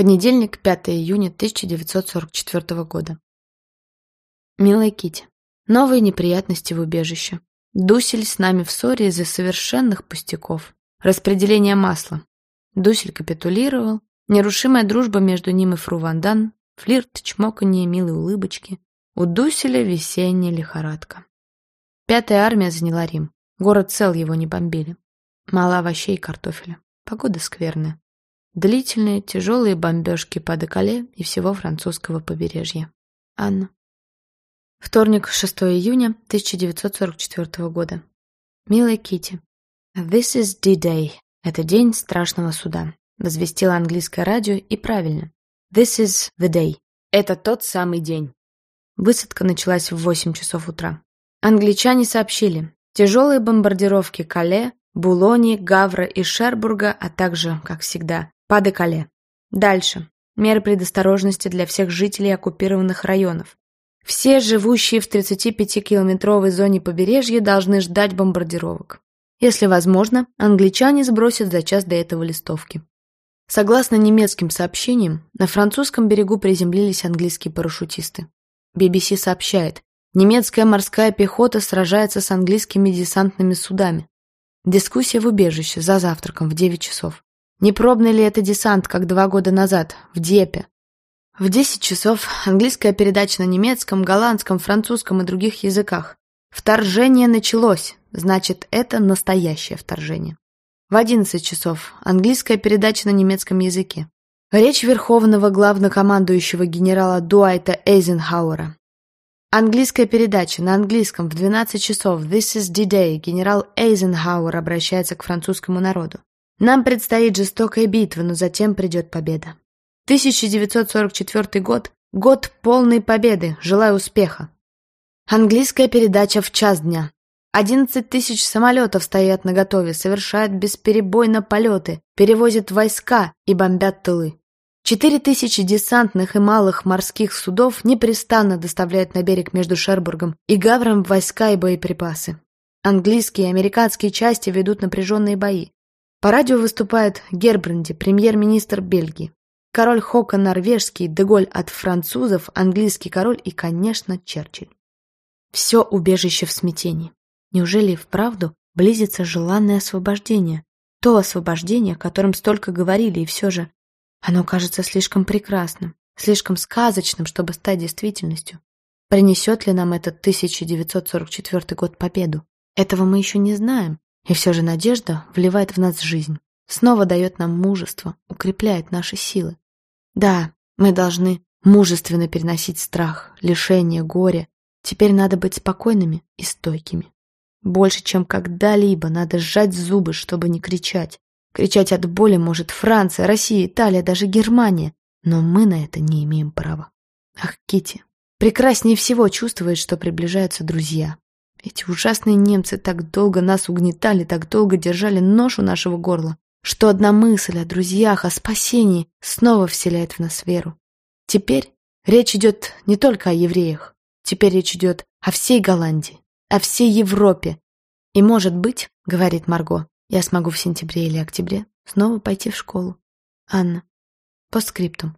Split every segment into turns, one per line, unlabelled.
Понедельник, 5 июня 1944 года. Милая Кити, новые неприятности в убежище. Дусель с нами в ссоре из-за совершенных пустяков. Распределение масла. Дусель капитулировал. Нерушимая дружба между ним и Фру Вандан. Флирт, чмоканье, милые улыбочки. У Дуселя весенняя лихорадка. Пятая армия заняла Рим. Город цел, его не бомбили. Мало овощей и картофеля. Погода скверная. Длительные, тяжелые бомбежки по Декале и всего французского побережья. Анна. Вторник, 6 июня 1944 года. Милая Кити. This is D-Day. Это день страшного суда. Возвестило английское радио и правильно. This is the day. Это тот самый день. Высадка началась в 8 часов утра. Англичане сообщили, тяжелые бомбардировки Кале, Булони, Гавра и Шербурга, а также, как всегда, Паде-Кале. Дальше. Меры предосторожности для всех жителей оккупированных районов. Все живущие в 35-километровой зоне побережья должны ждать бомбардировок. Если возможно, англичане сбросят за час до этого листовки. Согласно немецким сообщениям, на французском берегу приземлились английские парашютисты. BBC сообщает, немецкая морская пехота сражается с английскими десантными судами. Дискуссия в убежище за завтраком в 9 часов. Не пробный ли это десант, как два года назад, в Депе? В 10 часов английская передача на немецком, голландском, французском и других языках. Вторжение началось, значит, это настоящее вторжение. В 11 часов английская передача на немецком языке. Речь верховного главнокомандующего генерала Дуайта Эйзенхауэра. Английская передача на английском в 12 часов «This is D-Day» генерал Эйзенхауэр обращается к французскому народу. Нам предстоит жестокая битва, но затем придет победа. 1944 год – год полной победы, желаю успеха. Английская передача в час дня. 11 тысяч самолетов стоят наготове, совершают бесперебойно полеты, перевозят войска и бомбят тылы. Четыре тысячи десантных и малых морских судов непрестанно доставляют на берег между Шербургом и Гавром войска и боеприпасы. Английские и американские части ведут напряженные бои. По радио выступает Гербранди, премьер-министр Бельгии. Король Хока норвежский, Деголь от французов, английский король и, конечно, Черчилль. Все убежище в смятении. Неужели вправду близится желанное освобождение? То освобождение, о котором столько говорили, и все же оно кажется слишком прекрасным, слишком сказочным, чтобы стать действительностью. Принесет ли нам этот 1944 год победу? Этого мы еще не знаем, и все же надежда вливает в нас жизнь, снова дает нам мужество, укрепляет наши силы. Да, мы должны мужественно переносить страх, лишение, горе. Теперь надо быть спокойными и стойкими. Больше, чем когда-либо, надо сжать зубы, чтобы не кричать, Кричать от боли может Франция, Россия, Италия, даже Германия. Но мы на это не имеем права. Ах, Кити, прекраснее всего чувствует, что приближаются друзья. Эти ужасные немцы так долго нас угнетали, так долго держали нож у нашего горла, что одна мысль о друзьях, о спасении снова вселяет в нас веру. Теперь речь идет не только о евреях. Теперь речь идет о всей Голландии, о всей Европе. И, может быть, говорит Марго, я смогу в сентябре или октябре снова пойти в школу. Анна. По скриптум.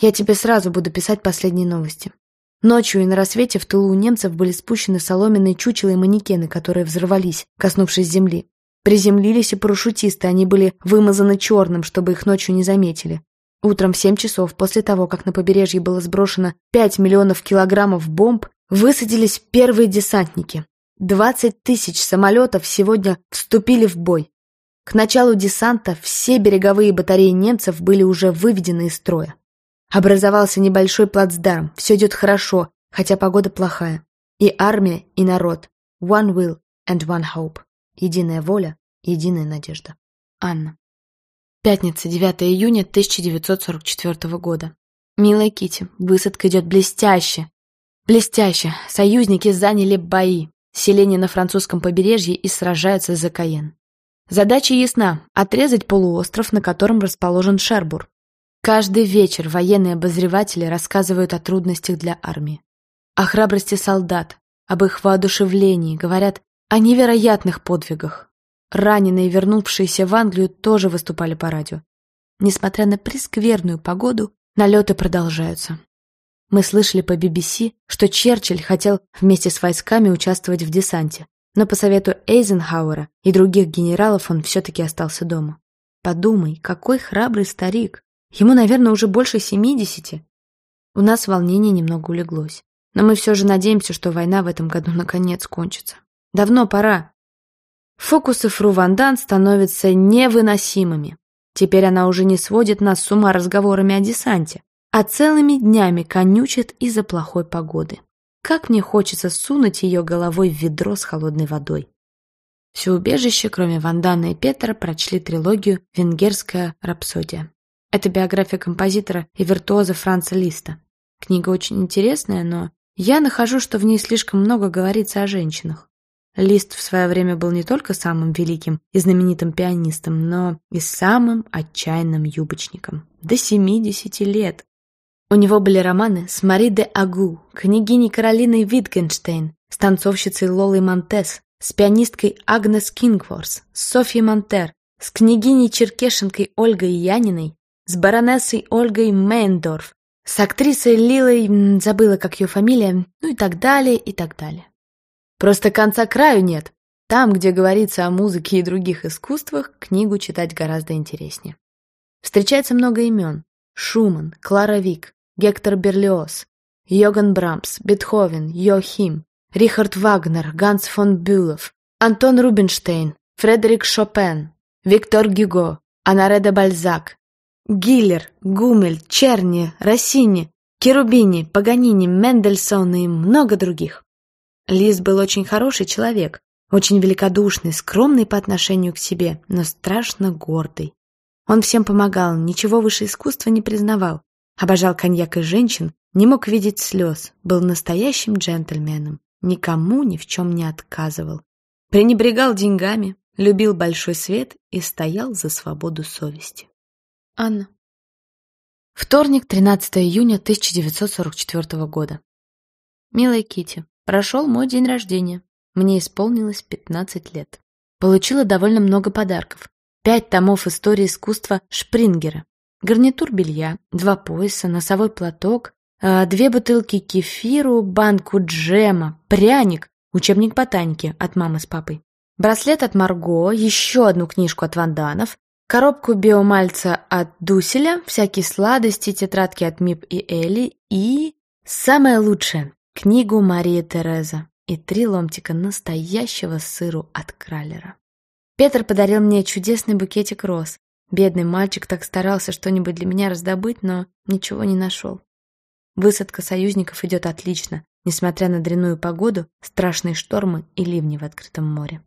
Я тебе сразу буду писать последние новости. Ночью и на рассвете в тылу у немцев были спущены соломенные чучелы и манекены, которые взорвались, коснувшись земли. Приземлились и парашютисты, они были вымазаны черным, чтобы их ночью не заметили. Утром в семь часов, после того, как на побережье было сброшено 5 миллионов килограммов бомб, высадились первые десантники. 20 тысяч самолетов сегодня вступили в бой. К началу десанта все береговые батареи немцев были уже выведены из строя. Образовался небольшой плацдарм, все идет хорошо, хотя погода плохая. И армия, и народ. One will and one hope. Единая воля, единая надежда. Анна. Пятница, 9 июня 1944 года. Милая Кити, высадка идет блестяще. Блестяще. Союзники заняли бои. Селение на французском побережье и сражаются за Каен. Задача ясна – отрезать полуостров, на котором расположен Шербур. Каждый вечер военные обозреватели рассказывают о трудностях для армии. О храбрости солдат, об их воодушевлении, говорят о невероятных подвигах. Раненые, вернувшиеся в Англию, тоже выступали по радио. Несмотря на прескверную погоду, налеты продолжаются. Мы слышали по BBC, что Черчилль хотел вместе с войсками участвовать в десанте, но по совету Эйзенхауэра и других генералов он все-таки остался дома. Подумай, какой храбрый старик. Ему, наверное, уже больше семидесяти. У нас волнение немного улеглось. Но мы все же надеемся, что война в этом году наконец кончится. Давно пора. Фокусы Фру Вандан становятся невыносимыми. Теперь она уже не сводит нас с ума разговорами о десанте, а целыми днями конючит из-за плохой погоды. Как мне хочется сунуть ее головой в ведро с холодной водой. Все убежище, кроме Вандана и Петра, прочли трилогию «Венгерская рапсодия». Это биография композитора и виртуоза Франца Листа. Книга очень интересная, но я нахожу, что в ней слишком много говорится о женщинах. Лист в свое время был не только самым великим и знаменитым пианистом, но и самым отчаянным юбочником. До 70 лет. У него были романы с Мари де Агу, княгиней Каролиной Витгенштейн, с танцовщицей Лолой Монтес, с пианисткой Агнес Кингворс, с Софьей Монтер, с княгиней Черкешенкой Ольгой Яниной, с баронессой Ольгой Мейндорф, с актрисой Лилой, забыла, как ее фамилия, ну и так далее, и так далее. Просто конца краю нет. Там, где говорится о музыке и других искусствах, книгу читать гораздо интереснее. Встречается много имен. Шуман, Клара Вик, Гектор Берлиоз, Йоган Брамс, Бетховен, Йохим, Рихард Вагнер, Ганс фон Бюлов, Антон Рубинштейн, Фредерик Шопен, Виктор Гюго, Анаре де Бальзак, Гиллер, Гумель, Черни, Россини, Керубини, Паганини, Мендельсон и много других. Лис был очень хороший человек, очень великодушный, скромный по отношению к себе, но страшно гордый. Он всем помогал, ничего выше искусства не признавал, обожал коньяк и женщин, не мог видеть слез, был настоящим джентльменом, никому ни в чем не отказывал. Пренебрегал деньгами, любил большой свет и стоял за свободу совести. Анна. Вторник, 13 июня 1944 года. Милая Кити, Прошел мой день рождения. Мне исполнилось 15 лет. Получила довольно много подарков. Пять томов истории искусства Шпрингера. Гарнитур белья, два пояса, носовой платок, а, две бутылки кефиру, банку джема, пряник, учебник ботаники от мамы с папой, браслет от Марго, еще одну книжку от Ванданов, коробку биомальца от Дуселя, всякие сладости, тетрадки от Мип и Элли и... Самое лучшее книгу Марии Тереза и три ломтика настоящего сыру от Кралера. Петр подарил мне чудесный букетик роз. Бедный мальчик так старался что-нибудь для меня раздобыть, но ничего не нашел. Высадка союзников идет отлично, несмотря на дрянную погоду, страшные штормы и ливни в открытом море.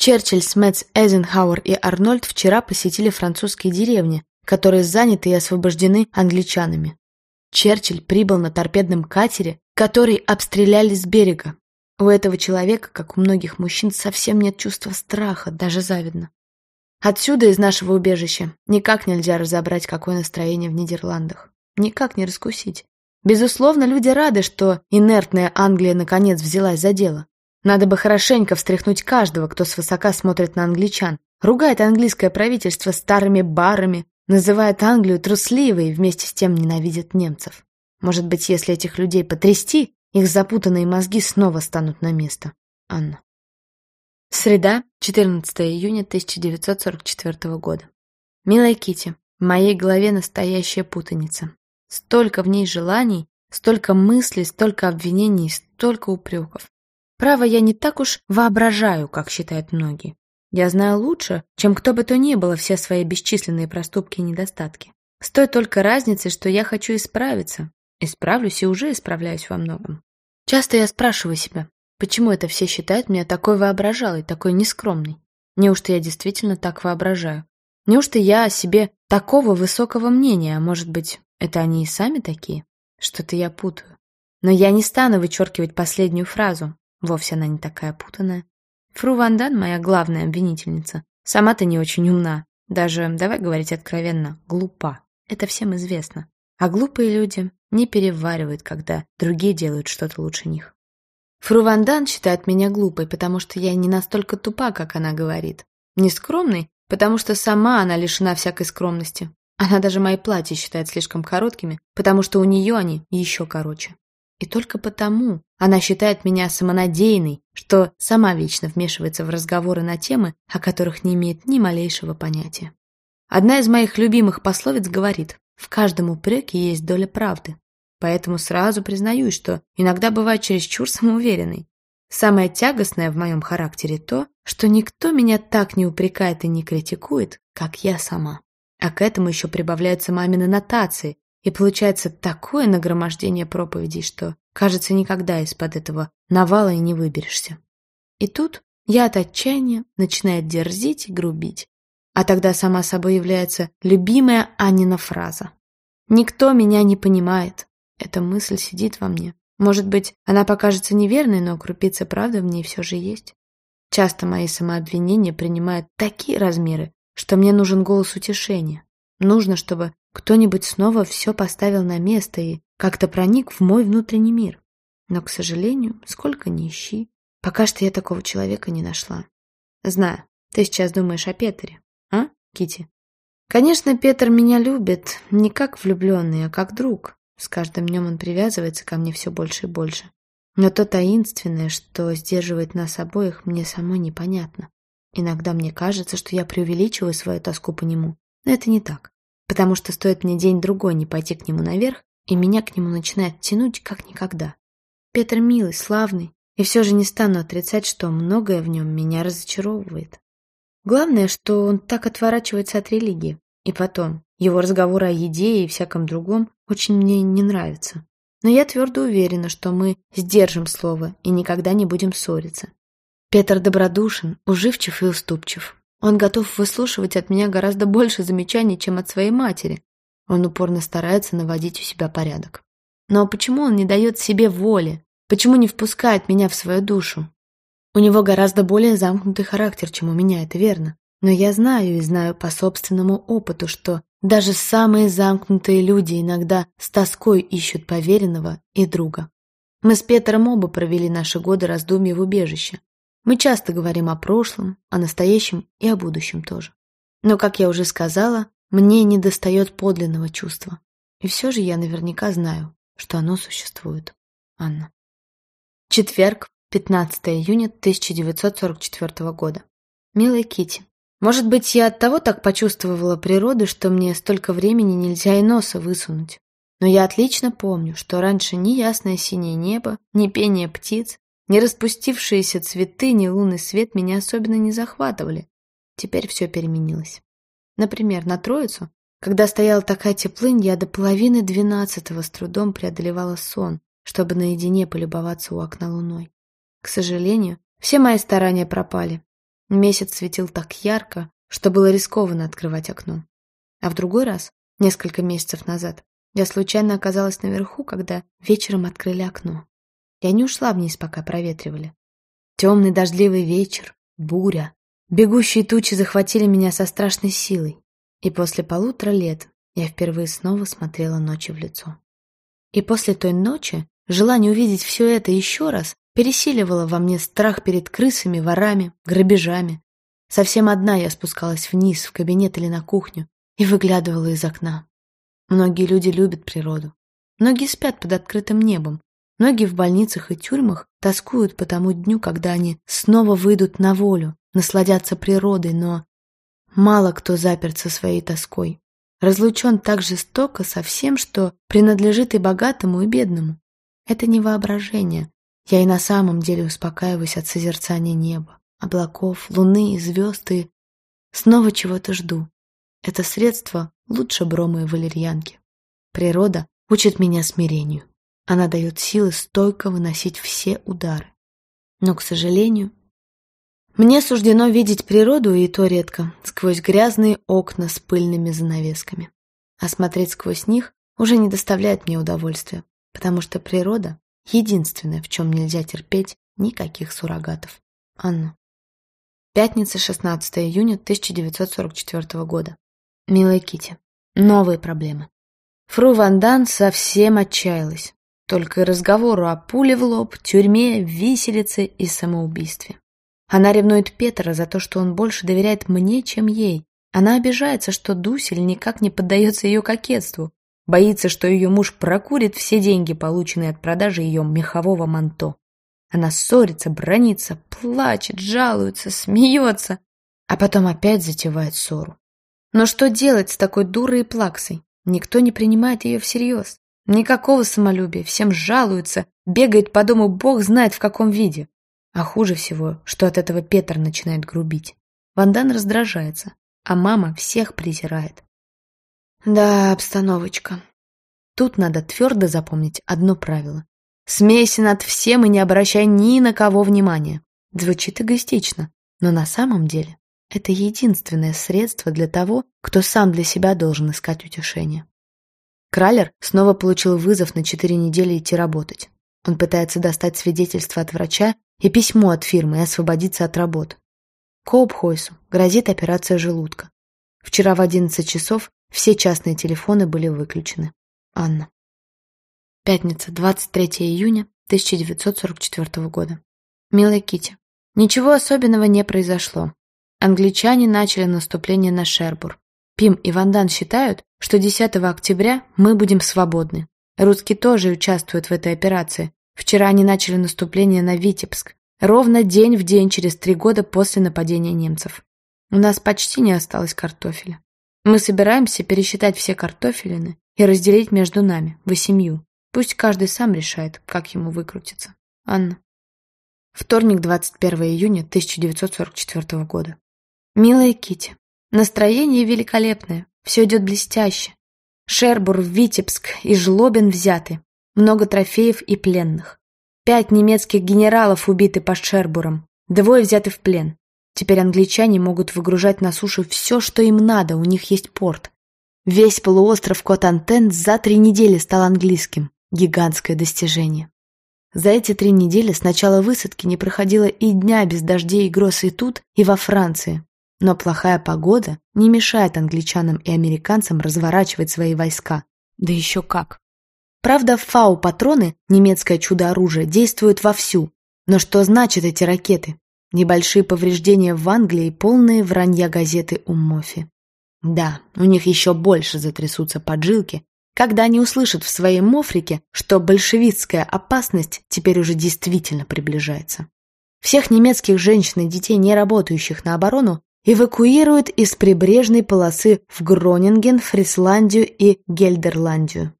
Черчилль, Смэтс, Эйзенхауэр и Арнольд вчера посетили французские деревни, которые заняты и освобождены англичанами. Черчилль прибыл на торпедном катере который обстреляли с берега. У этого человека, как у многих мужчин, совсем нет чувства страха, даже завидно. Отсюда, из нашего убежища, никак нельзя разобрать, какое настроение в Нидерландах. Никак не раскусить. Безусловно, люди рады, что инертная Англия наконец взялась за дело. Надо бы хорошенько встряхнуть каждого, кто свысока смотрит на англичан, ругает английское правительство старыми барами, называет Англию трусливой и вместе с тем ненавидит немцев. Может быть, если этих людей потрясти, их запутанные мозги снова станут на место. Анна. Среда, 14 июня 1944 года. Милая Кити, в моей голове настоящая путаница. Столько в ней желаний, столько мыслей, столько обвинений, столько упреков. Право, я не так уж воображаю, как считают многие. Я знаю лучше, чем кто бы то ни было все свои бесчисленные проступки и недостатки. С той только разницей, что я хочу исправиться, Исправлюсь и уже исправляюсь во многом. Часто я спрашиваю себя, почему это все считают меня такой воображалой, такой нескромной? Неужто я действительно так воображаю? Неужто я о себе такого высокого мнения, а может быть, это они и сами такие? Что-то я путаю. Но я не стану вычеркивать последнюю фразу. Вовсе она не такая путанная. Фру Вандан, моя главная обвинительница, сама-то не очень умна. Даже, давай говорить откровенно, глупа. Это всем известно. А глупые люди не переваривают, когда другие делают что-то лучше них. Фру Вандан считает меня глупой, потому что я не настолько тупа, как она говорит. Не скромной, потому что сама она лишена всякой скромности. Она даже мои платья считает слишком короткими, потому что у нее они еще короче. И только потому она считает меня самонадеянной, что сама вечно вмешивается в разговоры на темы, о которых не имеет ни малейшего понятия. Одна из моих любимых пословиц говорит «в каждом упреке есть доля правды». Поэтому сразу признаюсь, что иногда бываю чересчур самоуверенной. Самое тягостное в моем характере то, что никто меня так не упрекает и не критикует, как я сама. А к этому еще прибавляются мамины нотации, и получается такое нагромождение проповедей, что, кажется, никогда из-под этого навала и не выберешься. И тут я от отчаяния начинаю дерзить и грубить. А тогда сама собой является любимая Анина фраза. «Никто меня не понимает». Эта мысль сидит во мне. Может быть, она покажется неверной, но крупица правды в ней все же есть. Часто мои самообвинения принимают такие размеры, что мне нужен голос утешения. Нужно, чтобы кто-нибудь снова все поставил на место и как-то проник в мой внутренний мир. Но, к сожалению, сколько ни ищи, пока что я такого человека не нашла. Знаю, ты сейчас думаешь о Петере, а, Кити? Конечно, Петр меня любит не как влюбленный, а как друг. С каждым днем он привязывается ко мне все больше и больше. Но то таинственное, что сдерживает нас обоих, мне самой непонятно. Иногда мне кажется, что я преувеличиваю свою тоску по нему, но это не так потому что стоит мне день-другой не пойти к нему наверх, и меня к нему начинает тянуть как никогда. Петр милый, славный, и все же не стану отрицать, что многое в нем меня разочаровывает. Главное, что он так отворачивается от религии. И потом, его разговоры о еде и всяком другом очень мне не нравятся. Но я твердо уверена, что мы сдержим слово и никогда не будем ссориться. Петр добродушен, уживчив и уступчив. Он готов выслушивать от меня гораздо больше замечаний, чем от своей матери. Он упорно старается наводить у себя порядок. Но почему он не дает себе воли? Почему не впускает меня в свою душу? У него гораздо более замкнутый характер, чем у меня, это верно. Но я знаю и знаю по собственному опыту, что даже самые замкнутые люди иногда с тоской ищут поверенного и друга. Мы с Петром оба провели наши годы раздумья в убежище. Мы часто говорим о прошлом, о настоящем и о будущем тоже. Но, как я уже сказала, мне не достает подлинного чувства. И все же я наверняка знаю, что оно существует. Анна. Четверг, 15 июня 1944 года. Милая Кити, может быть, я от того так почувствовала природу, что мне столько времени нельзя и носа высунуть. Но я отлично помню, что раньше ни ясное синее небо, ни пение птиц, ни распустившиеся цветы, ни лунный свет меня особенно не захватывали. Теперь все переменилось. Например, на Троицу, когда стояла такая теплынь, я до половины двенадцатого с трудом преодолевала сон, чтобы наедине полюбоваться у окна луной. К сожалению, все мои старания пропали. Месяц светил так ярко, что было рискованно открывать окно. А в другой раз, несколько месяцев назад, я случайно оказалась наверху, когда вечером открыли окно. Я не ушла вниз, пока проветривали. Темный дождливый вечер, буря. Бегущие тучи захватили меня со страшной силой. И после полутора лет я впервые снова смотрела ночи в лицо. И после той ночи желание увидеть все это еще раз пересиливало во мне страх перед крысами, ворами, грабежами. Совсем одна я спускалась вниз, в кабинет или на кухню, и выглядывала из окна. Многие люди любят природу. Многие спят под открытым небом, Многие в больницах и тюрьмах тоскуют по тому дню, когда они снова выйдут на волю, насладятся природой, но мало кто заперт со своей тоской. Разлучен так жестоко со всем, что принадлежит и богатому, и бедному. Это не воображение. Я и на самом деле успокаиваюсь от созерцания неба, облаков, луны и звезд, и снова чего-то жду. Это средство лучше брома и валерьянки. Природа учит меня смирению. Она дает силы стойко выносить все удары. Но, к сожалению, мне суждено видеть природу, и то редко, сквозь грязные окна с пыльными занавесками. А смотреть сквозь них уже не доставляет мне удовольствия, потому что природа — единственное, в чем нельзя терпеть никаких суррогатов. Анна. Пятница, 16 июня 1944 года. Милая Кити, новые проблемы. Фру Ван Дан совсем отчаялась. Только и разговору о пуле в лоб, тюрьме, виселице и самоубийстве. Она ревнует Петра за то, что он больше доверяет мне, чем ей, Она обижается, что Дусель никак не поддается ее кокетству, боится, что ее муж прокурит все деньги, полученные от продажи ее мехового манто. Она ссорится, бронится, плачет, жалуется, смеется, а потом опять затевает ссору. Но что делать с такой дурой и плаксой? Никто не принимает ее всерьез. Никакого самолюбия, всем жалуются, бегает по дому бог знает в каком виде. А хуже всего, что от этого Петр начинает грубить. Вандан раздражается, а мама всех презирает. Да, обстановочка. Тут надо твердо запомнить одно правило. Смейся над всем и не обращай ни на кого внимания. Звучит эгоистично, но на самом деле это единственное средство для того, кто сам для себя должен искать утешение. Кралер снова получил вызов на четыре недели идти работать. Он пытается достать свидетельство от врача и письмо от фирмы и освободиться от работы. Коупхойсу грозит операция желудка. Вчера в 11 часов все частные телефоны были выключены. Анна. Пятница, 23 июня 1944 года. Милая Кити, ничего особенного не произошло. Англичане начали наступление на Шербур. Пим и Вандан считают, что 10 октября мы будем свободны. Русские тоже участвуют в этой операции. Вчера они начали наступление на Витебск. Ровно день в день через три года после нападения немцев. У нас почти не осталось картофеля. Мы собираемся пересчитать все картофелины и разделить между нами, в семью. Пусть каждый сам решает, как ему выкрутиться. Анна. Вторник, 21 июня 1944 года. Милая Кити, настроение великолепное, все идет блестяще. Шербур, Витебск и Жлобин взяты. Много трофеев и пленных. Пять немецких генералов убиты под Шербуром. Двое взяты в плен. Теперь англичане могут выгружать на сушу все, что им надо, у них есть порт. Весь полуостров Котантен за три недели стал английским. Гигантское достижение. За эти три недели с начала высадки не проходило и дня без дождей и гроз и тут, и во Франции. Но плохая погода не мешает англичанам и американцам разворачивать свои войска. Да еще как. Правда, фау-патроны, немецкое чудо-оружие, действуют вовсю. Но что значат эти ракеты? Небольшие повреждения в Англии полные вранья газеты Уммофи. Да, у них еще больше затрясутся поджилки, когда они услышат в своей мофрике, что большевистская опасность теперь уже действительно приближается. Всех немецких женщин и детей, не работающих на оборону, эвакуируют из прибрежной полосы в Гронинген, Фрисландию и Гельдерландию.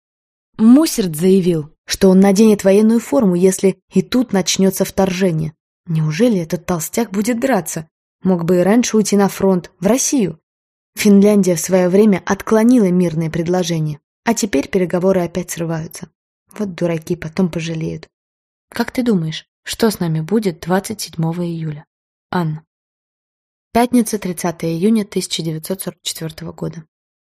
Мусерт заявил, что он наденет военную форму, если и тут начнется вторжение. Неужели этот толстяк будет драться? Мог бы и раньше уйти на фронт, в Россию. Финляндия в свое время отклонила мирное предложение. А теперь переговоры опять срываются. Вот дураки, потом пожалеют. Как ты думаешь, что с нами будет 27 июля? Анна. Пятница, 30 июня 1944 года.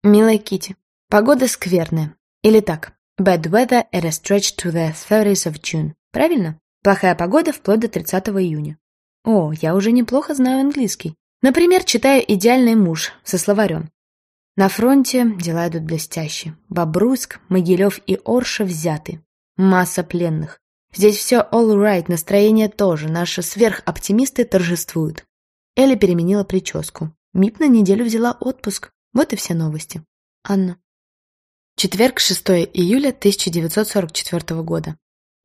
Милая Кити, погода скверная. Или так, bad weather at a stretch to the 30th of June. Правильно? Плохая погода вплоть до 30 июня. О, я уже неплохо знаю английский. Например, читаю «Идеальный муж» со словарем. На фронте дела идут блестяще. Бобруйск, Могилев и Орша взяты. Масса пленных. Здесь все all right, настроение тоже. Наши сверхоптимисты торжествуют. Эля переменила прическу. Мип на неделю взяла отпуск. Вот и все новости. Анна. Четверг, 6 июля 1944 года.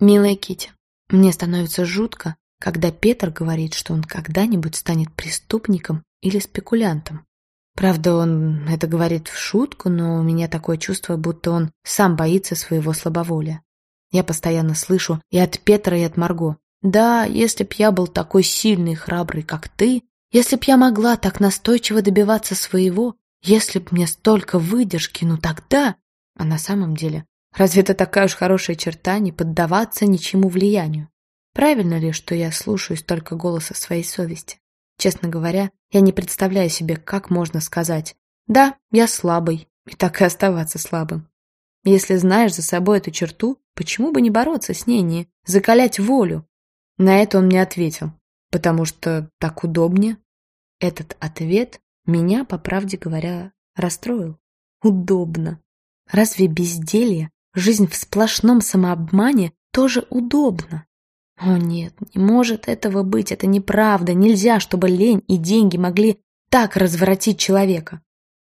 Милая Кити, мне становится жутко, когда Петр говорит, что он когда-нибудь станет преступником или спекулянтом. Правда, он это говорит в шутку, но у меня такое чувство, будто он сам боится своего слабоволия. Я постоянно слышу и от Петра, и от Марго. Да, если б я был такой сильный и храбрый, как ты, если б я могла так настойчиво добиваться своего, если б мне столько выдержки, ну тогда... А на самом деле, разве это такая уж хорошая черта не поддаваться ничему влиянию? Правильно ли, что я слушаюсь только голоса своей совести? Честно говоря, я не представляю себе, как можно сказать «Да, я слабый», и так и оставаться слабым. Если знаешь за собой эту черту, почему бы не бороться с ней, не закалять волю? На это он мне ответил, потому что так удобнее. Этот ответ меня, по правде говоря, расстроил. Удобно. Разве безделье, жизнь в сплошном самообмане тоже удобно? О нет, не может этого быть, это неправда. Нельзя, чтобы лень и деньги могли так разворотить человека?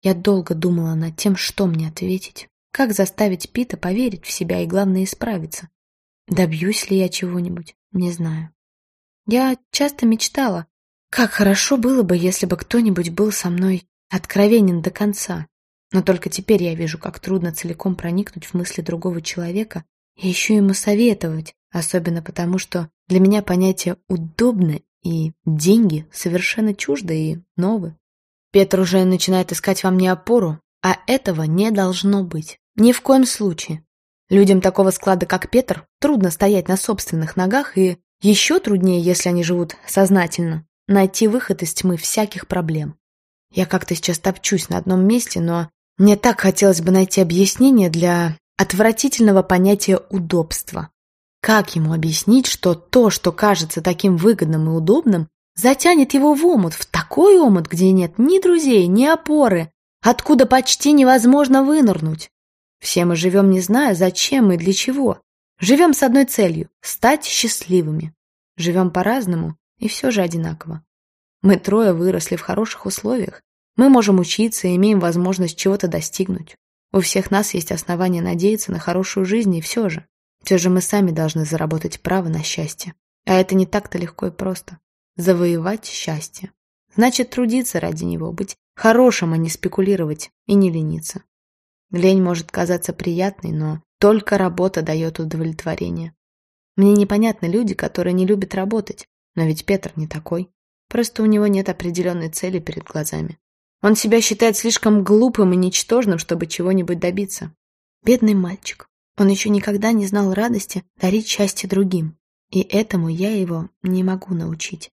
Я долго думала над тем, что мне ответить. Как заставить Пита поверить в себя и, главное, исправиться? Добьюсь ли я чего-нибудь? Не знаю. Я часто мечтала, как хорошо было бы, если бы кто-нибудь был со мной откровенен до конца. Но только теперь я вижу, как трудно целиком проникнуть в мысли другого человека и еще ему советовать, особенно потому, что для меня понятие «удобно» и «деньги» совершенно чужды и новы. Петр уже начинает искать во мне опору, а этого не должно быть. Ни в коем случае. Людям такого склада, как Петр, трудно стоять на собственных ногах, и еще труднее, если они живут сознательно, найти выход из тьмы всяких проблем. Я как-то сейчас топчусь на одном месте, но мне так хотелось бы найти объяснение для отвратительного понятия удобства. Как ему объяснить, что то, что кажется таким выгодным и удобным, затянет его в омут, в такой омут, где нет ни друзей, ни опоры, откуда почти невозможно вынырнуть? Все мы живем, не зная, зачем и для чего. Живем с одной целью – стать счастливыми. Живем по-разному и все же одинаково. Мы трое выросли в хороших условиях. Мы можем учиться и имеем возможность чего-то достигнуть. У всех нас есть основания надеяться на хорошую жизнь, и все же. Все же мы сами должны заработать право на счастье. А это не так-то легко и просто. Завоевать счастье. Значит, трудиться ради него, быть хорошим, а не спекулировать и не лениться. Лень может казаться приятной, но только работа дает удовлетворение. Мне непонятны люди, которые не любят работать, но ведь Петр не такой. Просто у него нет определенной цели перед глазами. Он себя считает слишком глупым и ничтожным, чтобы чего-нибудь добиться. Бедный мальчик. Он еще никогда не знал радости дарить счастье другим. И этому я его не могу научить.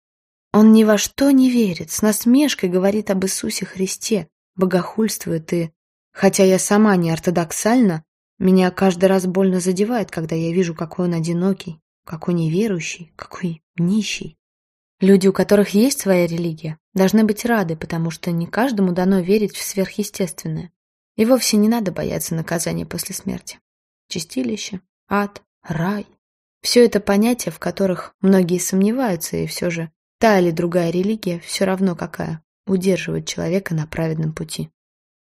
Он ни во что не верит, с насмешкой говорит об Иисусе Христе, богохульствует и, хотя я сама не ортодоксальна, меня каждый раз больно задевает, когда я вижу, какой он одинокий, какой неверующий, какой нищий. Люди, у которых есть своя религия, должны быть рады, потому что не каждому дано верить в сверхъестественное. И вовсе не надо бояться наказания после смерти. Чистилище, ад, рай – все это понятия, в которых многие сомневаются, и все же та или другая религия, все равно какая, удерживает человека на праведном пути.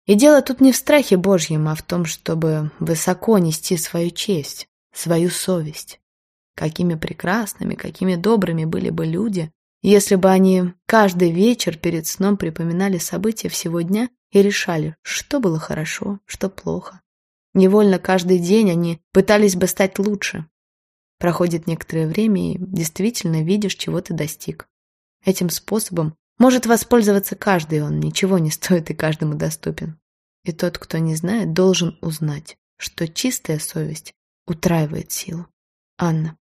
И дело тут не в страхе Божьем, а в том, чтобы высоко нести свою честь, свою совесть. Какими прекрасными, какими добрыми были бы люди, если бы они каждый вечер перед сном припоминали события всего дня и решали, что было хорошо, что плохо. Невольно каждый день они пытались бы стать лучше. Проходит некоторое время, и действительно видишь, чего ты достиг. Этим способом может воспользоваться каждый, он ничего не стоит и каждому доступен. И тот, кто не знает, должен узнать, что чистая совесть утраивает силу. Анна.